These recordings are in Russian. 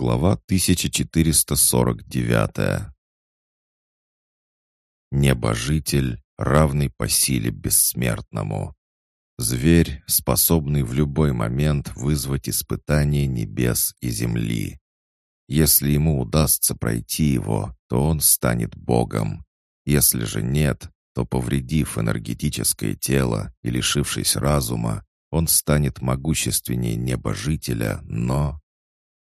Глава 1449 Небожитель, равный по силе бессмертному. Зверь, способный в любой момент вызвать испытание небес и земли. Если ему удастся пройти его, то он станет богом. Если же нет, то, повредив энергетическое тело и лишившись разума, он станет могущественнее небожителя, но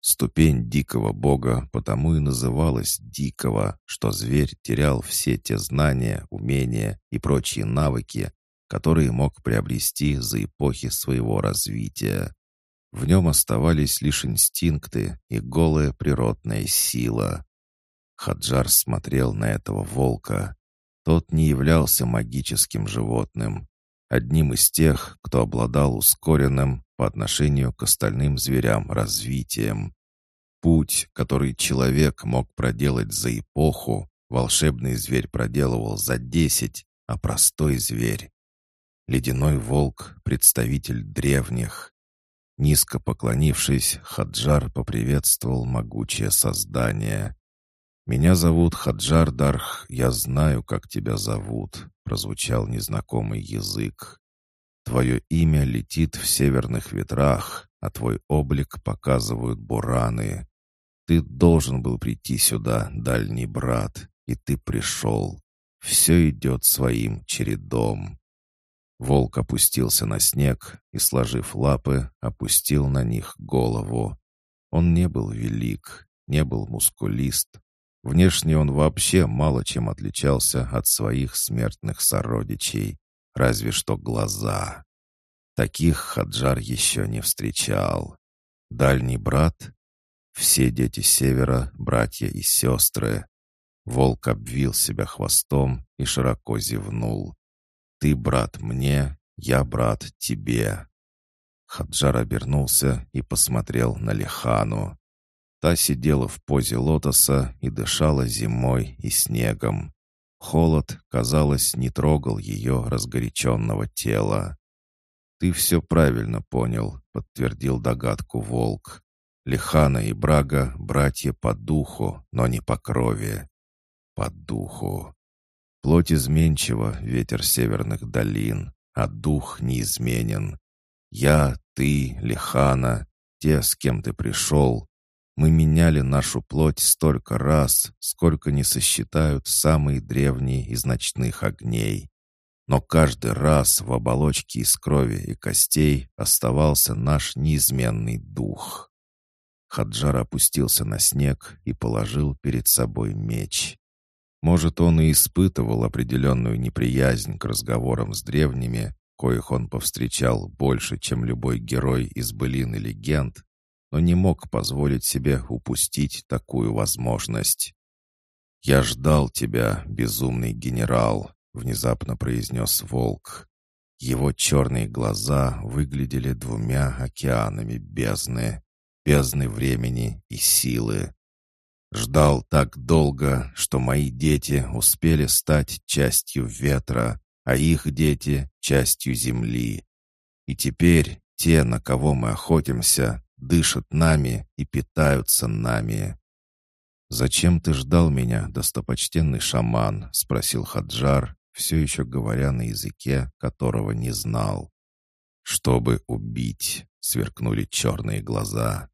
Ступень дикого бога потому и называлась дикого, что зверь терял все те знания, умения и прочие навыки, которые мог приобрести за эпохи своего развития. В нем оставались лишь инстинкты и голая природная сила. Хаджар смотрел на этого волка. Тот не являлся магическим животным, одним из тех, кто обладал ускоренным по отношению к остальным зверям развитием. Путь, который человек мог проделать за эпоху, волшебный зверь проделывал за десять, а простой зверь. Ледяной волк — представитель древних. Низко поклонившись, Хаджар поприветствовал могучее создание. «Меня зовут Хаджар Дарх, я знаю, как тебя зовут», — прозвучал незнакомый язык. «Твое имя летит в северных ветрах, а твой облик показывают бураны. Ты должен был прийти сюда, дальний брат, и ты пришел. Все идет своим чередом». Волк опустился на снег и, сложив лапы, опустил на них голову. Он не был велик, не был мускулист, Внешне он вообще мало чем отличался от своих смертных сородичей, разве что глаза. Таких Хаджар еще не встречал. Дальний брат? Все дети Севера, братья и сестры. Волк обвил себя хвостом и широко зевнул. «Ты брат мне, я брат тебе». Хаджар обернулся и посмотрел на Лихану. Та сидела в позе лотоса и дышала зимой и снегом. Холод, казалось, не трогал ее разгоряченного тела. «Ты все правильно понял», — подтвердил догадку волк. «Лихана и Брага — братья по духу, но не по крови. По духу. Плоть изменчива, ветер северных долин, а дух неизменен. Я, ты, Лихана, те, с кем ты пришел, мы меняли нашу плоть столько раз, сколько не сосчитают самые древние из ночных огней. Но каждый раз в оболочке из крови и костей оставался наш неизменный дух. Хаджар опустился на снег и положил перед собой меч. Может, он и испытывал определенную неприязнь к разговорам с древними, коих он повстречал больше, чем любой герой из былин и легенд, но не мог позволить себе упустить такую возможность. «Я ждал тебя, безумный генерал», — внезапно произнес волк. Его черные глаза выглядели двумя океанами бездны, бездны времени и силы. Ждал так долго, что мои дети успели стать частью ветра, а их дети — частью земли. И теперь те, на кого мы охотимся, дышат нами и питаются нами. «Зачем ты ждал меня, достопочтенный шаман?» — спросил Хаджар, все еще говоря на языке, которого не знал. «Чтобы убить», — сверкнули черные глаза.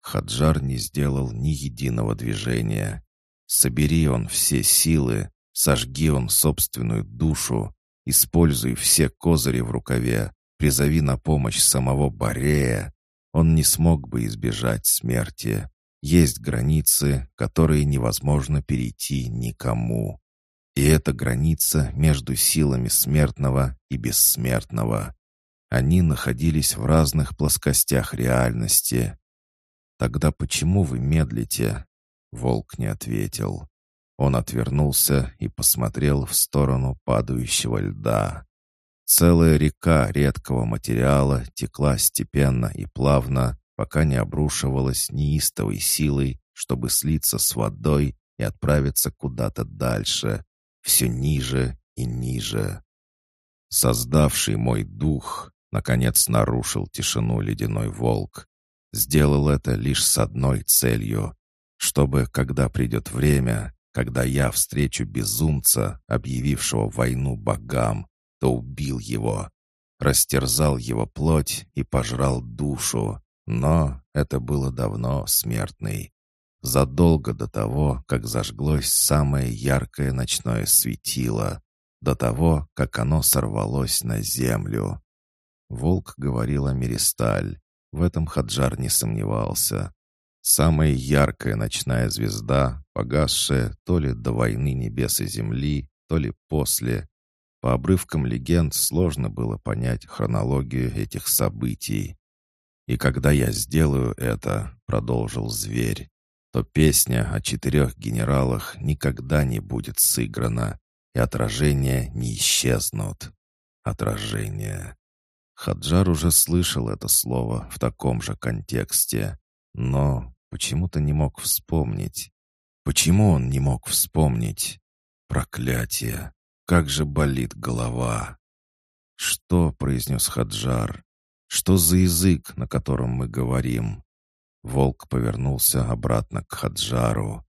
Хаджар не сделал ни единого движения. Собери он все силы, сожги он собственную душу, используй все козыри в рукаве, призови на помощь самого Борея, он не смог бы избежать смерти. Есть границы, которые невозможно перейти никому. И это граница между силами смертного и бессмертного. Они находились в разных плоскостях реальности. «Тогда почему вы медлите?» Волк не ответил. Он отвернулся и посмотрел в сторону падающего льда. Целая река редкого материала текла степенно и плавно, пока не обрушивалась неистовой силой, чтобы слиться с водой и отправиться куда-то дальше, все ниже и ниже. Создавший мой дух, наконец нарушил тишину ледяной волк. Сделал это лишь с одной целью, чтобы, когда придет время, когда я встречу безумца, объявившего войну богам, то убил его, растерзал его плоть и пожрал душу. Но это было давно, смертный. Задолго до того, как зажглось самое яркое ночное светило, до того, как оно сорвалось на землю. Волк говорил о Миристаль. В этом Хаджар не сомневался. Самая яркая ночная звезда, погасшая то ли до войны небес и земли, то ли после. По обрывкам легенд сложно было понять хронологию этих событий. «И когда я сделаю это», — продолжил зверь, то песня о четырех генералах никогда не будет сыграна, и отражения не исчезнут. Отражение. Хаджар уже слышал это слово в таком же контексте, но почему-то не мог вспомнить. Почему он не мог вспомнить? Проклятие! Как же болит голова! «Что?» — произнес Хаджар. «Что за язык, на котором мы говорим?» Волк повернулся обратно к Хаджару.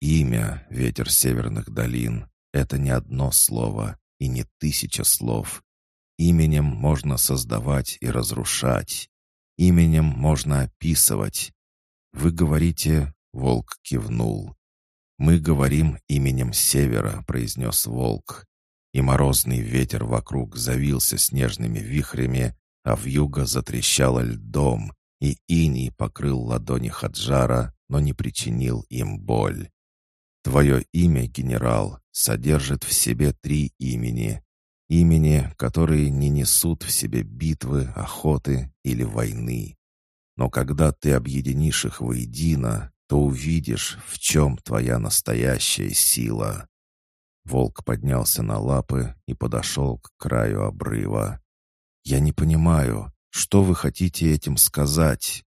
«Имя, ветер северных долин, это не одно слово и не тысяча слов. Именем можно создавать и разрушать. Именем можно описывать. Вы говорите, волк кивнул. Мы говорим именем севера, произнес волк. И морозный ветер вокруг завился снежными вихрями, а в юго затрещало льдом, и иней покрыл ладони Хаджара, но не причинил им боль. Твое имя, генерал, содержит в себе три имени, Имени, которые не несут в себе битвы, охоты или войны. Но когда ты объединишь их воедино, то увидишь, в чем твоя настоящая сила. Волк поднялся на лапы и подошел к краю обрыва. «Я не понимаю, что вы хотите этим сказать?»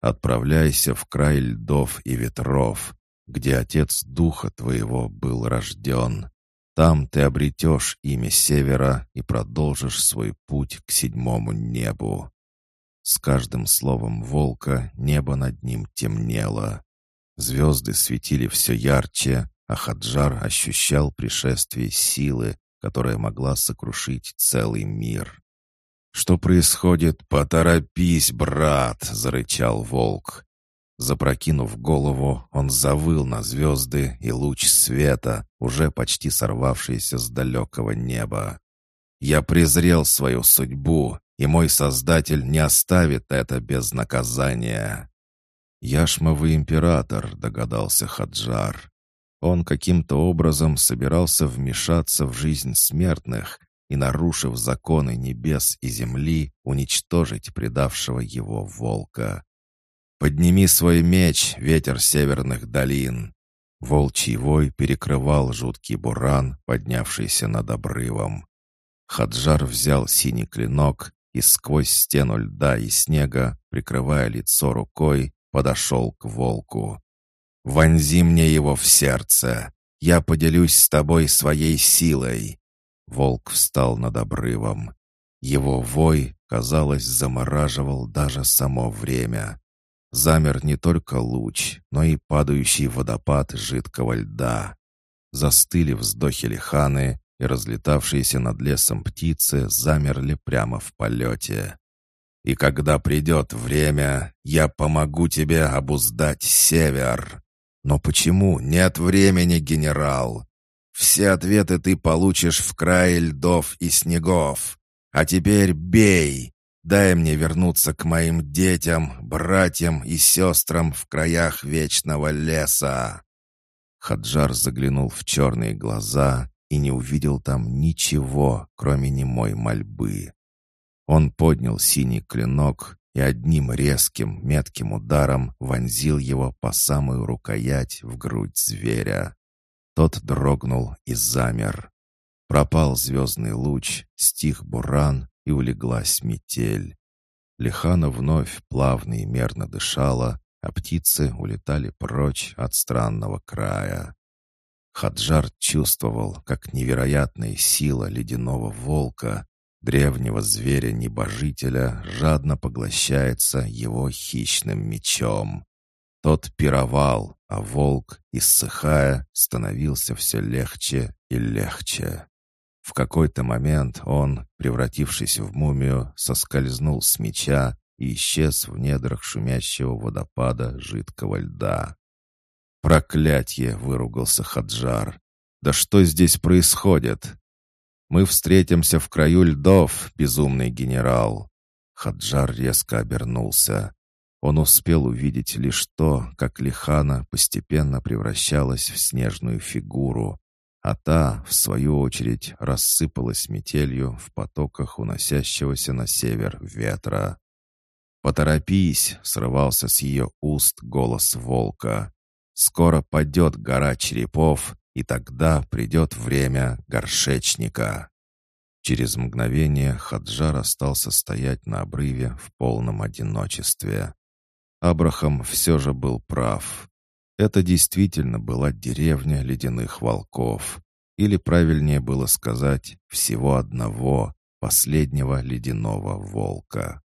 «Отправляйся в край льдов и ветров, где отец духа твоего был рожден. Там ты обретешь имя Севера и продолжишь свой путь к седьмому небу. С каждым словом волка небо над ним темнело. Звезды светили все ярче, а Хаджар ощущал пришествие силы, которая могла сокрушить целый мир. «Что происходит? Поторопись, брат!» — зарычал волк. Запрокинув голову, он завыл на звезды и луч света, уже почти сорвавшийся с далекого неба. «Я презрел свою судьбу, и мой Создатель не оставит это без наказания». «Яшмовый император», — догадался Хаджар. Он каким-то образом собирался вмешаться в жизнь смертных и, нарушив законы небес и земли, уничтожить предавшего его волка. «Подними свой меч, ветер северных долин!» Волчий вой перекрывал жуткий буран, поднявшийся над обрывом. Хаджар взял синий клинок и сквозь стену льда и снега, прикрывая лицо рукой, подошел к волку. «Вонзи мне его в сердце! Я поделюсь с тобой своей силой!» Волк встал над обрывом. Его вой, казалось, замораживал даже само время. Замер не только луч, но и падающий водопад жидкого льда. Застыли вздохи лиханы, и разлетавшиеся над лесом птицы замерли прямо в полете. «И когда придет время, я помогу тебе обуздать север. Но почему нет времени, генерал? Все ответы ты получишь в крае льдов и снегов. А теперь бей!» Дай мне вернуться к моим детям, братьям и сестрам в краях вечного леса!» Хаджар заглянул в черные глаза и не увидел там ничего, кроме немой мольбы. Он поднял синий клинок и одним резким, метким ударом вонзил его по самую рукоять в грудь зверя. Тот дрогнул и замер. Пропал звездный луч, стих буран, и улеглась метель. Лихана вновь плавно и мерно дышала, а птицы улетали прочь от странного края. Хаджар чувствовал, как невероятная сила ледяного волка, древнего зверя-небожителя жадно поглощается его хищным мечом. Тот пировал, а волк, иссыхая, становился все легче и легче. В какой-то момент он, превратившись в мумию, соскользнул с меча и исчез в недрах шумящего водопада жидкого льда. «Проклятье!» — выругался Хаджар. «Да что здесь происходит?» «Мы встретимся в краю льдов, безумный генерал!» Хаджар резко обернулся. Он успел увидеть лишь то, как Лихана постепенно превращалась в снежную фигуру, а та, в свою очередь, рассыпалась метелью в потоках уносящегося на север ветра. «Поторопись!» — срывался с ее уст голос волка. «Скоро падет гора черепов, и тогда придет время горшечника». Через мгновение Хаджар остался стоять на обрыве в полном одиночестве. Абрахам все же был прав. Это действительно была деревня ледяных волков. Или правильнее было сказать, всего одного, последнего ледяного волка.